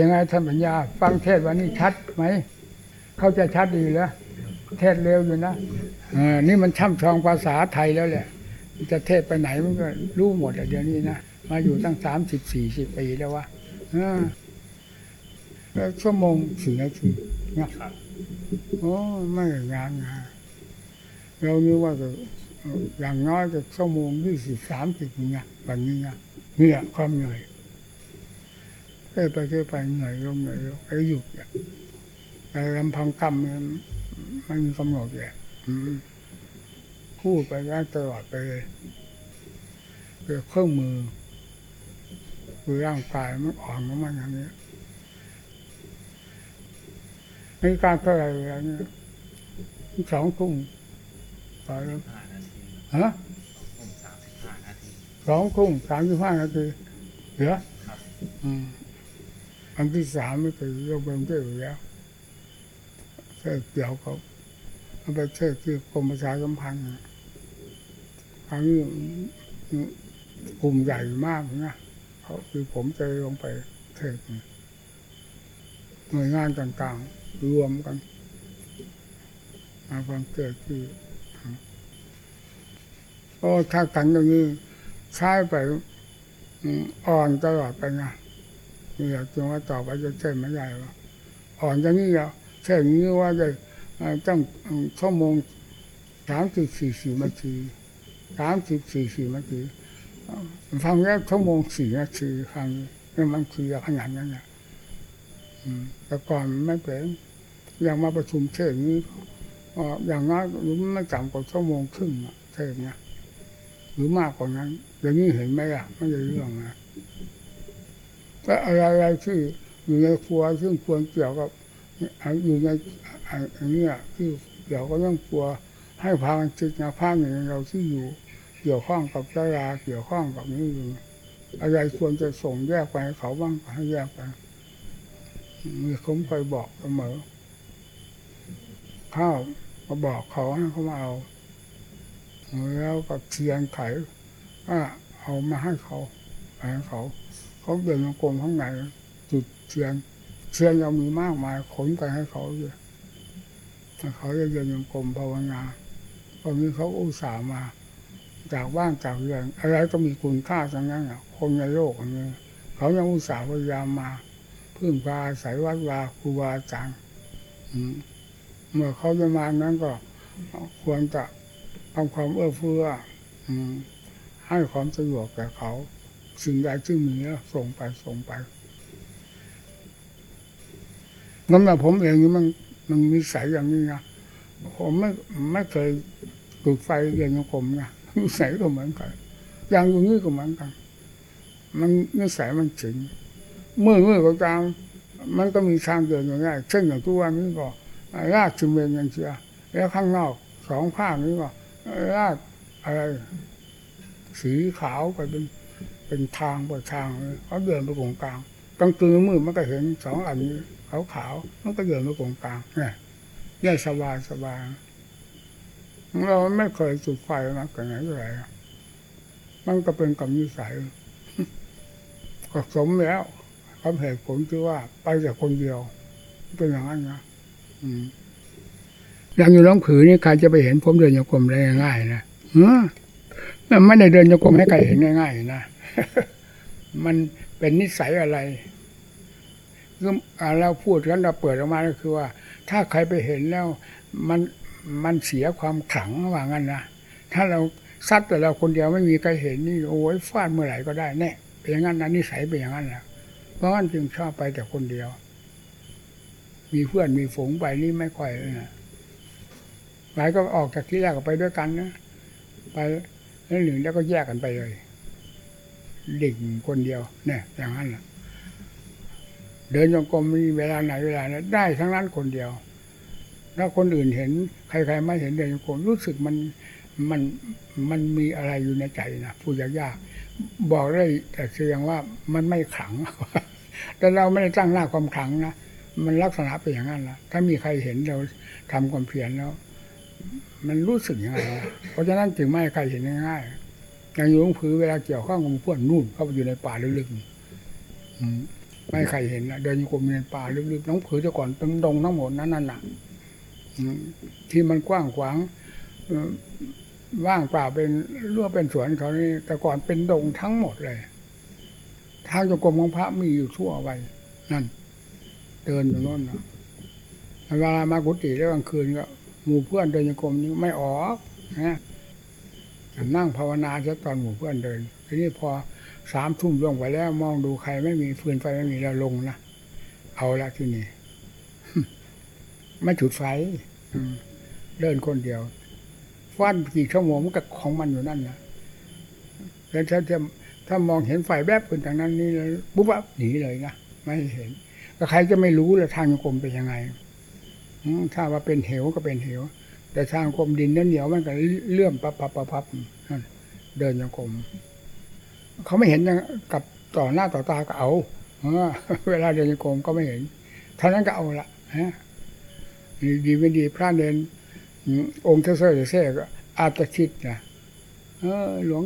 ยังไงท่านปัญญา ฟังเทศวันนี้ชัดไหม เข้าใจชัดดีแล้วเทศเร็วอยู่นะเออนี่มันช่ำชองภาษาไทยแล้วแหละจะเทศไปไหนมันก็รู้หมดอะเดี๋ยวนี้นะมาอยู่ตั้งสามสิบสี่สิบปีแล้ววะเออแล้วชั่วโมงสี่นาทีนะครับโอ้ไม่งานงานเรานึกว่าจะอย่างน้อยจะชั่วโมงยี่สิบสามสิบเนี่ยแบบนี้นะเนี่ยความเหนื่อย เอ้ยไปเอ้ยไปเหนื่อยลงเหนื่อยลงไอ้หยุดเนี่ยแต่ลำพังกรรมเนี่ยมันมีกำหนดเลยอืมพูดไปได้ตลอดไปเลยเป็นเครื่องมือคือร่างกายมันอ่อนของมันอย่างนี้นาฬิกาเท่าไหร่เวลาเนี่ยสองทุ่มไปแล้วห้านาทีฮะผมสามสิบห้านาทีสองทุ่มสามสิบห้านาทีเหลือครับอืม อันที่สามไม่เคยยกเป็นเจ้อยู่แล้วเทศเกี่ยวกับเอาไปเทศที่กรมประชาสัมพันธ์นะทั้งนี้กลุ่มใหญ่มากนะเขาคือผมจะลงไปเทศหน่วยงานต่างๆ รวมกันมาฟังเทศน์ที่โอ้ถ้ากันอย่างนี้ใช้ไปอ่อนตลอดไปนะ นี่จึงว่าต่อไปจะเช่นไม่ได้หรอกอ่อนอย่างนี้แล้วเช่นนี้ว่าจะเอ่อต้องชั่วโมงสามสิบสี่สิบนาทีสามสิบสี่สิบนาทีฟังแล้วชั่วโมงสี่นาทีฟังนี่มันคือขนาดนั้นนะแต่ก่อนไม่เป็นอย่างมาประชุมเช่นนี้ออย่างน้อยไม่ต่ำกว่าชั่วโมงครึ่งเช่นเนี้ยหรือมากกว่านั้นอย่างนี้เห็นไหมล่ะไม่ใช่เรื่องนะ แต่อะไรๆที่อยู่ในครัวซึ่งควรเกี่ยวกับอยู่ในอันนี้ที่เกี่ยวกับเรื่องครัวให้พากันจิตนะภาพอย่างเราที่อยู่ เกี่ยวข้องกับเจ้าราเกี่ยวข้องกับนี้อยู่อะไรควรจะส่งแยกไปให้เขาบ้างก็ให้แยกไปมีผมเคยบอกเสมอข้าวมาบอกเขาให้เขามาเอาแล้วก็เทียนไขก็เอามาให้เขาให้เขา เขาเดินมากรมข้างในจุดเทียนเทียนเรามีมากมายขนไปให้เขาเยอะเขาจะเดินมากรมภาวนาตอนนี้เขาอุตส่าห์มา จากบ้านจากเรือนอะไรก็มีคุณค่าทั้งนั้นอะ คนในโลกนนี้เขายังอุตส่าห์พยายามมาพึ่งพาอาศัยวัดวาครูบาอาจารย์เมื่อเขาจะมานั้นก็ ควรจะทำความเอื้อเฟื้อให้ความสะดวกแก่เขา สิ่งใดที่มีแล้วส่งไปส่งไปน้ำหนักผมเองนี่มันมันมีสายอย่างนี้นะผมไม่ไม่เคยจุดไฟเรียนของผมนะนิสัยก็เหมือนกันอย่างอยู่นี้ก็เหมือนกัน มันนิสัยมันจริงเมื่อเมื่อก็ตาม มันก็มีทางเดินอย่างนี้เช่นอย่างทุกวันนี้ก็ลาดซีเมนอย่างเชียแล้วข้างนอกสองข้างนี้ก็ลาดอะไรสีขาวไปเป็น เป็นทางไปทางเขาเดินไปตรงกลางกลางคืนมืดมันก็เห็นสองอันนี้ขาวขาวๆมันก็เดินไปตรงกลางเนี่ยสบายสบายเราไม่เคยจุดไฟมากันไหนเลยมันก็เป็นกับนิสัยก็สมแล้วควาเหตุผลคือว่าไปแต่คนเดียว เป็นอย่างนั้นนะอืมอย่างอยู่น้องผือนี่ใครจะไปเห็นผมเดินโยกลมได้ง่ายๆนะเออไม่ได้เดินโยกลมให้ใครเห็นง่ายๆนะ มันเป็นนิสัยอะไรคือเราพูดกันเราเปิดออกมาก็คือว่า ถ้าใครไปเห็นแล้วมันมันเสียความขลังว่างั้นนะถ้าเราซัดแต่เราคนเดียวไม่มีใครเห็นนี่โอ้ยฟาดเมื่อไหร่ก็ได้แน่เป็นอย่างนั้นนะนิสัยเป็นอย่างนั้นนะเพราะงั้นจึงชอบไปแต่คนเดียว มีเพื่อนมีฝูงไปนี่ไม่ค่อยเลยนะหลายก็ออกจากที่แรกก็ไปด้วยกันนะไปแล้วหนึ่งแล้วก็แยกกันไปเลย ดิ่งคนเดียวเนี่ยอย่างนั้นแหละเดินจงกรมมีเวลาไหนเวลานั้นได้ทั้งนั้นคนเดียว ถ้าคนอื่นเห็น ใครๆไม่เห็นเดินจงกรมรู้สึกมันมันมันมีอะไรอยู่ในใจนะพูดยากๆบอกได้แต่เพียงว่ามันไม่ขลัง แต่เราไม่ได้ตั้งหน้าความขลังนะมันลักษณะเป็นอย่างนั้นละถ้ามีใครเห็นเราทำความเพียรแล้ว มันรู้สึกยังไงเพราะฉะนั้นจึงไม่ให้ใครเห็นง่ายๆ อย่างหลวงผือเวลาเกี่ยวข้องกับพวกนู่นเข้าไปอยู่ในป่าลึกๆไม่ใครเห็นนะเดินอยู่กรมในป่าลึกๆน้องผือแต่ก่อนเป็นดงทั้งหมดนั้นนั่นน่ะที่มันกว้างขวางว่างเปล่าเป็นรั้วเป็นสวนเขานี่แต่ก่อนเป็นดงทั้งหมดเลยทางจงกรมของพระมีอยู่ทั่วไปนั่น เดินอยู่โน่นนะเวลามากุฏิแล้วกลางคืนก็หมู่เพื่อนเดินจงกรมนี้ไม่ออกนะ นั่งภาวนาจะตอนหมู่เพื่อนเดินทีนี้พอสามทุ่มล่วงไปแล้ว มองดูใครไม่มีฟืนไฟไม่มีแล้วลงนะเอาละที่นี่ไม่จุดไฟเดินคนเดียวฟันกี่ชั่วโมงมันก็ของมันอยู่นั่นนะแล้วถ้าจะถ้ามองเห็นไฟแวบขึ้นทางนั้นนี่เลยปุ๊บปั๊บหนีเลยนะไม่เห็น ก็ใครจะไม่รู้ลยทางโยกรมเป็นยังไงถ้าว่าเป็นเหวก็เป็นเหว แต่ทางกรมดินนั้นเหนียวมันก็เลื่อมปับปับปับปับเดินโยกรมเขาไม่เห็นกับต่อหน้าต่อตาก็เอาเออเวลาเดินโยกรมก็ไม่เห็นเท่านั้นก็เอาละฮะดีไม่ดีพระเดินอืมองค์เท่าเท่าเท่ก็อาตชิตนะเออหลวง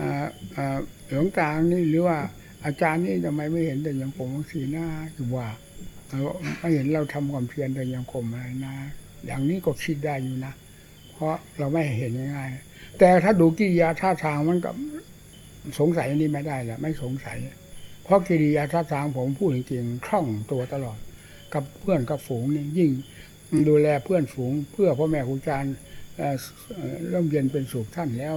อ่าอ่าหลวงตานี่หรือว่าอาจารย์นี่ทำไมไม่เห็นเดินโยกรมสีหน้าอยู่ว่าไม่เห็นเราทำความเพียรเดินโยกรมอะไรนะ อย่างนี้ก็คิดได้อยู่นะ เพราะเราไม่เห็นง่ายๆแต่ถ้าดูกิริยาท่าทางมันก็สงสัยอันนี้ไม่ได้แหละไม่สงสัย เพราะกิริยาท่าทางผมพูดจริงๆคล่องตัวตลอด กับเพื่อนกับฝูงนี่ยิ่งดูแลเพื่อนฝูง เพื่อพ่อแม่ครูอาจารย์เอ่อเอ่อเริ่มเย็นเป็นสุขท่านแล้ว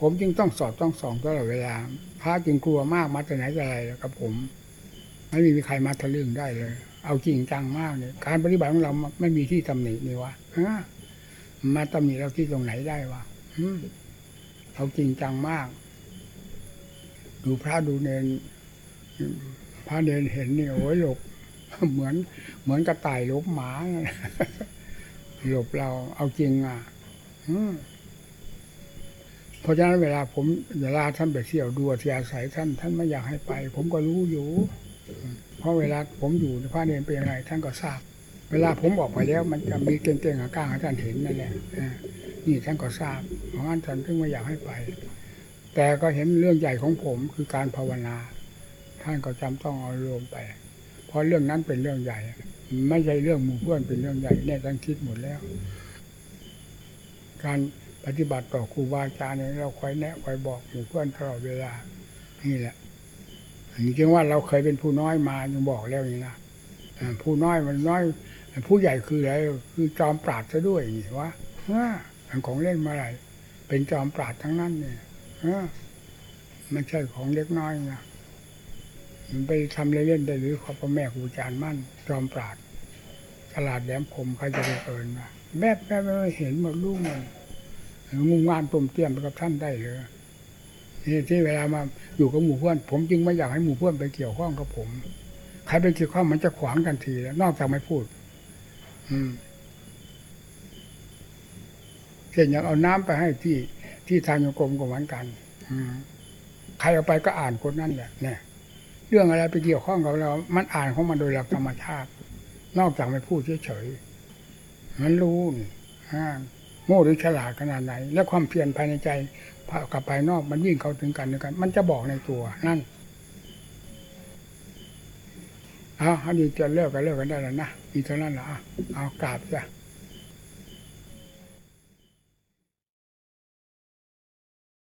ผมจึงต้องสอบต้องส่องตลอดเวลาพระจึงกลัวมากมาแต่ไหนแต่ไรกับผม ไม่มีใครมาทะลึ่งได้เลย เอาจริงจังมากเลยการปฏิบัติของเราไม่มีที่ตำหนินี่วะมาตำหนิเราที่ตรงไหนได้วะเอาจริงจังมาก ดูพระดูเนนพระเนนเห็นนี่โอ้ยหลบเหมือน เหมือนกระต่ายหลบหมาหลบเรา เอาจริงอะเพราะฉะนั้นเวลาผมเวลาท่านไปเที่ยวดูอัธยาศัยท่าน ท่านไม่อยากให้ไป ผมก็รู้อยู่ เพราะเวลาผมอยู่ในพระเนรเป็นยังไงท่านก็ทราบ เวลาผมออกไปแล้วมันจะมีเก่งๆก้างให้ท่านเห็นนั่นแหละนี่ท่านก็ทราบเพราะงั้นท่านถึงไม่อยากให้ไป แต่ก็เห็นเรื่องใหญ่ของผมคือการภาวนา ท่านก็จำต้องเอารวมไป เพราะเรื่องนั้นเป็นเรื่องใหญ่ ไม่ใช่เรื่องหมู่เพื่อนเป็นเรื่องใหญ่เนี่ยท่านคิดหมดแล้ว การปฏิบัติต่อครูบาอาจารย์เราคอยแนะคอยบอกหมู่เพื่อนตลอดเวลานี่แหละ อันนี้จึงว่าเราเคยเป็นผู้น้อยมายังบอกแล้วนี่นะผู้น้อยมันน้อย ผู้ใหญ่คืออะไรคือจอมปราดซะด้วยนี่วะฮะอันของเล่นมาอะไรเป็นจอมปราดทั้งนั้นเนี่ยฮะไม่ใช่ของเล็กน้อยนะมันไปทำเล่นๆได้หรือขอพ่อแม่ครูอาจารย์มั่น จอมปราดฉลาดแหลมคมใครจะไปเกินมาแบบแบบไม่เห็นหมดลูกมันงุมงานตุ่มเตี้ยมไปกับท่านได้เลย นี่ที่เวลามาอยู่กับหมู่เพื่อน ผมจึงไม่อยากให้หมู่เพื่อนไปเกี่ยวข้องกับผม ใครไปเกี่ยวข้องมันจะขวางกันทีแล้วนอกจากไม่พูด อืมเช่นอย่างเอาน้ำไปให้ที่ที่ทางโยกรมก็เหมือนกันอืมใครเอาไปก็อ่านคนนั้นแหละเนี่ย เรื่องอะไรไปเกี่ยวข้องกับเรา มันอ่านของมันโดยหลักธรรมชาติ นอกจากไม่พูดเฉยๆมันรู้นี่อ่า โง่หรือฉลาดขนาดไหน และความเพียรภายในใจกับภายนอกมันวิ่งเข้าถึงกันด้วยกัน มันจะบอกในตัวนั่นเอาอันนี้จะเลิกกันเลิกกันได้แล้วนะอีเท่านั้นเหรอเอาเอากราบจ้ะ